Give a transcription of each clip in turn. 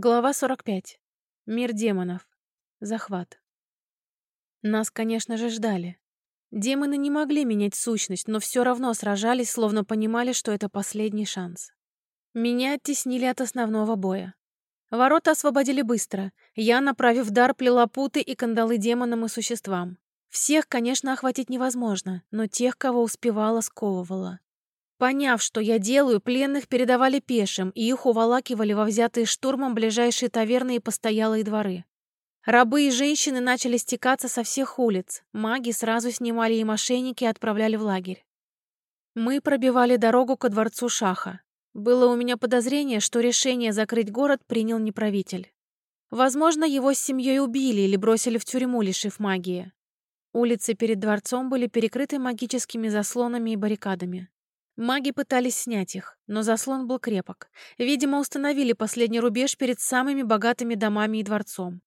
Глава 45. Мир демонов. Захват. Нас, конечно же, ждали. Демоны не могли менять сущность, но все равно сражались, словно понимали, что это последний шанс. Меня оттеснили от основного боя. Ворота освободили быстро. Я, направив дар, плела путы и кандалы демонам и существам. Всех, конечно, охватить невозможно, но тех, кого успевала, сковывала. Поняв, что я делаю, пленных передавали пешим, и их уволакивали во взятые штурмом ближайшие таверны и постоялые дворы. Рабы и женщины начали стекаться со всех улиц. Маги сразу снимали и мошенники и отправляли в лагерь. Мы пробивали дорогу ко дворцу Шаха. Было у меня подозрение, что решение закрыть город принял не правитель. Возможно, его с семьей убили или бросили в тюрьму, лишив магии. Улицы перед дворцом были перекрыты магическими заслонами и баррикадами. Маги пытались снять их, но заслон был крепок. Видимо, установили последний рубеж перед самыми богатыми домами и дворцом.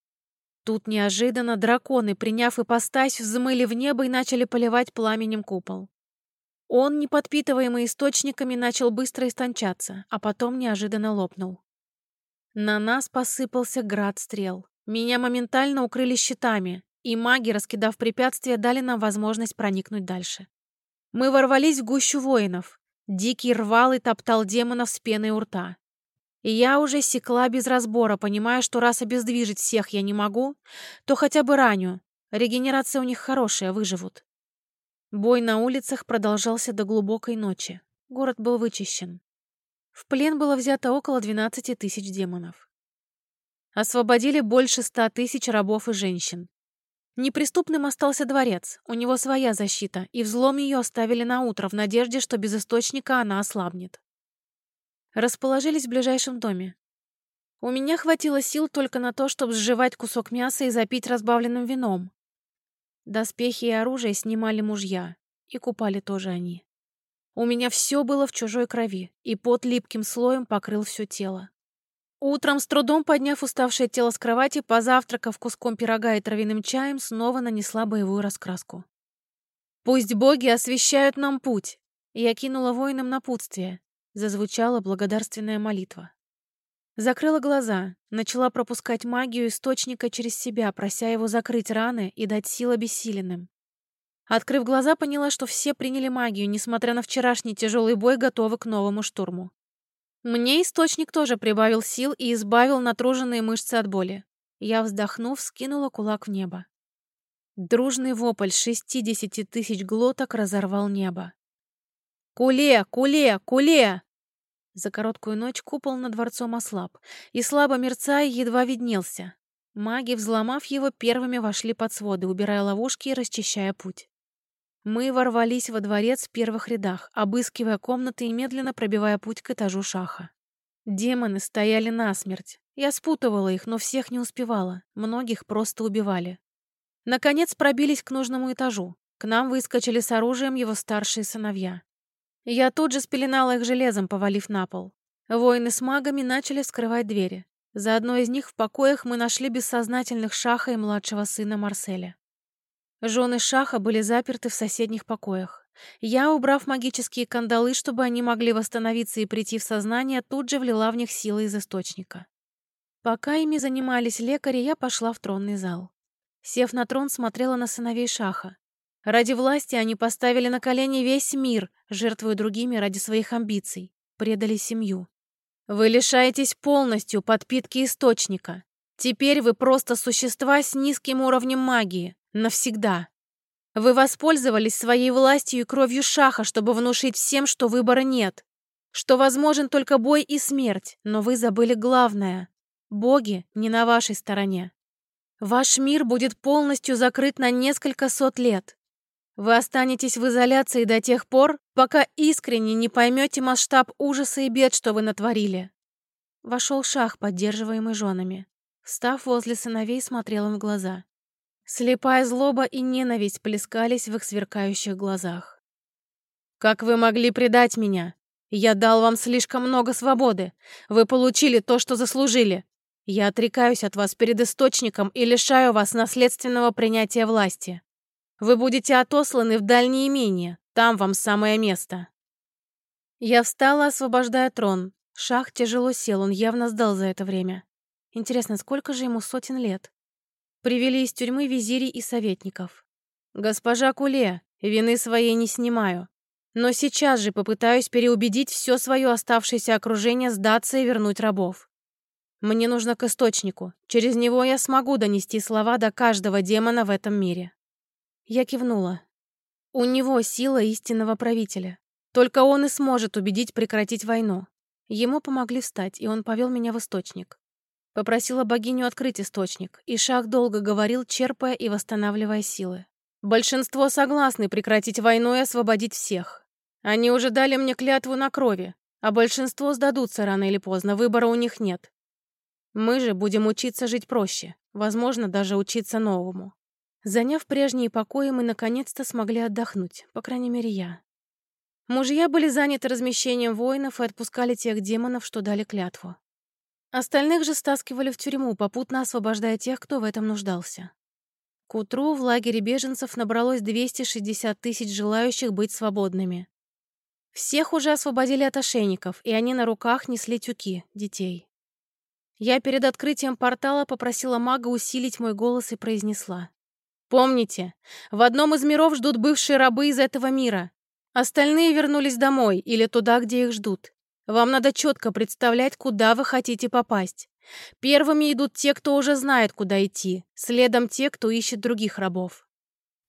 Тут неожиданно драконы, приняв ипостась, взмыли в небо и начали поливать пламенем купол. Он, не подпитываемый источниками, начал быстро истончаться, а потом неожиданно лопнул. На нас посыпался град стрел. Меня моментально укрыли щитами, и маги, раскидав препятствия, дали нам возможность проникнуть дальше. Мы ворвались в гущу воинов, Дикий рвал и топтал демонов с пеной у рта. И я уже секла без разбора, понимая, что раз обездвижить всех я не могу, то хотя бы раню. Регенерация у них хорошая, выживут. Бой на улицах продолжался до глубокой ночи. Город был вычищен. В плен было взято около 12 тысяч демонов. Освободили больше ста тысяч рабов и женщин. Неприступным остался дворец, у него своя защита, и взлом ее оставили на утро в надежде, что без источника она ослабнет. Расположились в ближайшем доме. У меня хватило сил только на то, чтобы сживать кусок мяса и запить разбавленным вином. Доспехи и оружие снимали мужья, и купали тоже они. У меня все было в чужой крови, и под липким слоем покрыл все тело. Утром, с трудом подняв уставшее тело с кровати, позавтракав куском пирога и травяным чаем, снова нанесла боевую раскраску. «Пусть боги освещают нам путь!» Я кинула воинам напутствие. Зазвучала благодарственная молитва. Закрыла глаза, начала пропускать магию источника через себя, прося его закрыть раны и дать сил обессиленным. Открыв глаза, поняла, что все приняли магию, несмотря на вчерашний тяжелый бой, готовы к новому штурму. Мне источник тоже прибавил сил и избавил натруженные мышцы от боли. Я, вздохнув, скинула кулак в небо. Дружный вопль шестидесяти тысяч глоток разорвал небо. «Куле! Куле! Куле!» За короткую ночь купол над дворцом ослаб, и, слабо мерцая, едва виднелся. Маги, взломав его, первыми вошли под своды, убирая ловушки и расчищая путь. Мы ворвались во дворец в первых рядах, обыскивая комнаты и медленно пробивая путь к этажу шаха. Демоны стояли насмерть. Я спутывала их, но всех не успевала. Многих просто убивали. Наконец пробились к нужному этажу. К нам выскочили с оружием его старшие сыновья. Я тут же спеленала их железом, повалив на пол. Воины с магами начали вскрывать двери. За одной из них в покоях мы нашли бессознательных Шаха и младшего сына Марселя. Жены Шаха были заперты в соседних покоях. Я, убрав магические кандалы, чтобы они могли восстановиться и прийти в сознание, тут же влила в них силы из источника. Пока ими занимались лекари, я пошла в тронный зал. Сев на трон, смотрела на сыновей Шаха. Ради власти они поставили на колени весь мир, жертвуя другими ради своих амбиций, предали семью. Вы лишаетесь полностью подпитки источника. Теперь вы просто существа с низким уровнем магии. Навсегда. Вы воспользовались своей властью и кровью Шаха, чтобы внушить всем, что выбора нет, что возможен только бой и смерть, но вы забыли главное. Боги не на вашей стороне. Ваш мир будет полностью закрыт на несколько сот лет. Вы останетесь в изоляции до тех пор, пока искренне не поймете масштаб ужаса и бед, что вы натворили. Вошел Шах, поддерживаемый женами. Встав возле сыновей, смотрел им в глаза. Слепая злоба и ненависть плескались в их сверкающих глазах. «Как вы могли предать меня? Я дал вам слишком много свободы. Вы получили то, что заслужили. Я отрекаюсь от вас перед источником и лишаю вас наследственного принятия власти. Вы будете отосланы в дальние имения. Там вам самое место». Я встала, освобождая трон. Шах тяжело сел, он явно сдал за это время. Интересно, сколько же ему сотен лет? Привели из тюрьмы визирей и советников. «Госпожа Куле, вины своей не снимаю. Но сейчас же попытаюсь переубедить все свое оставшееся окружение сдаться и вернуть рабов. Мне нужно к источнику. Через него я смогу донести слова до каждого демона в этом мире». Я кивнула. У него сила истинного правителя. Только он и сможет убедить прекратить войну. Ему помогли встать, и он повел меня в источник. Попросила богиню открыть источник, и Шах долго говорил, черпая и восстанавливая силы. Большинство согласны прекратить войну и освободить всех. Они уже дали мне клятву на крови, а большинство сдадутся рано или поздно, выбора у них нет. Мы же будем учиться жить проще, возможно, даже учиться новому. Заняв прежние покои, мы наконец-то смогли отдохнуть, по крайней мере, я. Мужья были заняты размещением воинов и отпускали тех демонов, что дали клятву. Остальных же стаскивали в тюрьму, попутно освобождая тех, кто в этом нуждался. К утру в лагере беженцев набралось 260 тысяч желающих быть свободными. Всех уже освободили от ошейников, и они на руках несли тюки, детей. Я перед открытием портала попросила мага усилить мой голос и произнесла. «Помните, в одном из миров ждут бывшие рабы из этого мира. Остальные вернулись домой или туда, где их ждут. Вам надо четко представлять, куда вы хотите попасть. Первыми идут те, кто уже знает, куда идти, следом те, кто ищет других рабов.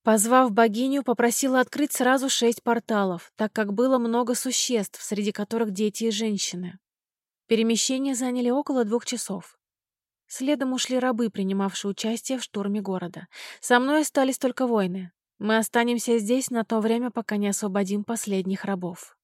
Позвав богиню, попросила открыть сразу шесть порталов, так как было много существ, среди которых дети и женщины. Перемещения заняли около двух часов. Следом ушли рабы, принимавшие участие в штурме города. Со мной остались только воины. Мы останемся здесь на то время, пока не освободим последних рабов.